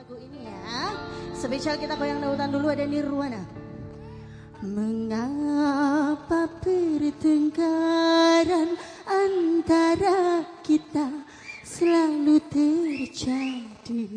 lagu ini ya. Spesial kita goyang dautan dulu ada Nirwana. Mengapa pertengkaran antara kita selalu terjadi?